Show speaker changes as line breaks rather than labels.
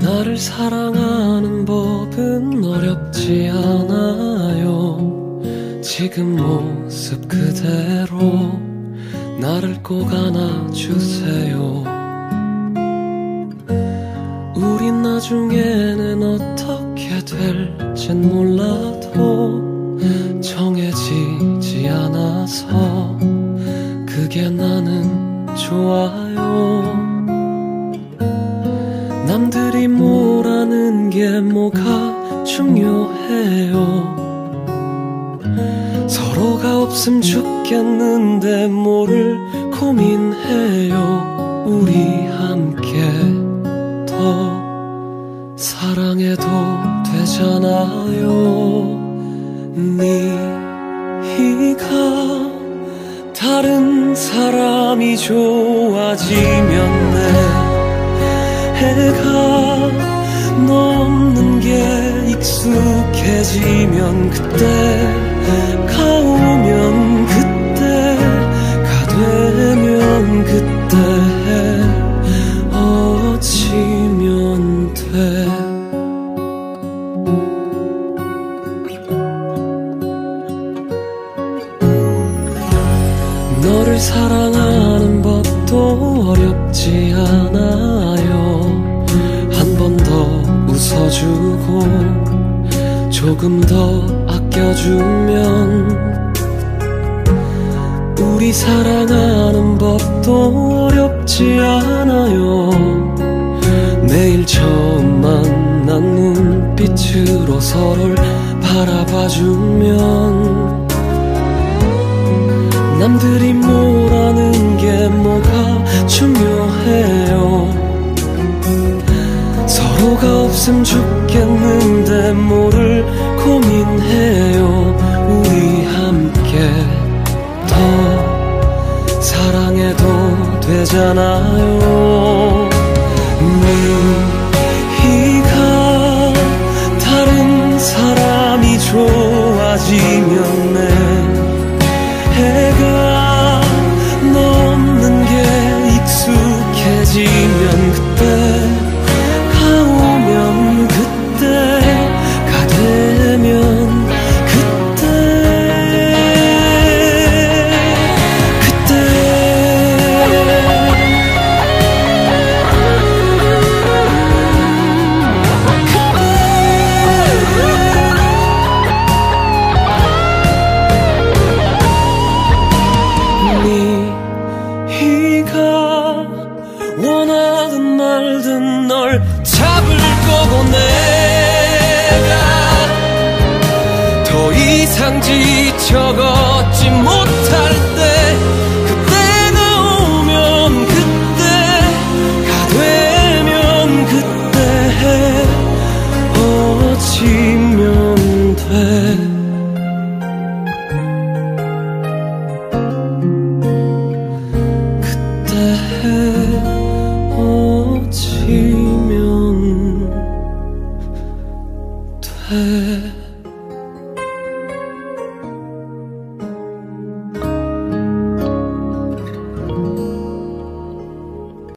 나를 사랑하는 법은 어렵지 않아요. 지금 모습 그대로 나를 꼭 안아주세요. 나중에는 어떻게 될진 몰라도 정해지지 않아서 그게 나는 좋아요. 남들이 뭐라는 게 뭐가 중요해요. 서로가 없음 죽겠는데 뭐를 고민해요. 우리 함께 더 사랑해도 되잖아요. 네가 다른 사람이 좋아지면 내 해가 넘는 게 익숙해지면 그때 너를 사랑하는 법도 어렵지 않아요. 한 번 더 웃어주고 조금 더 아껴주면 우리 사랑하는 법도 어렵지 않아요. 매일 처음 만난 눈빛으로 서로를 바라봐주면 없음 죽겠는데 뭐를 고민해요. 우리 함께 더 사랑해도 되잖아요. 네가 다른 사람이 좋아지면 내 하든 말든 널 잡을 거고 내가 더 이상 지쳐가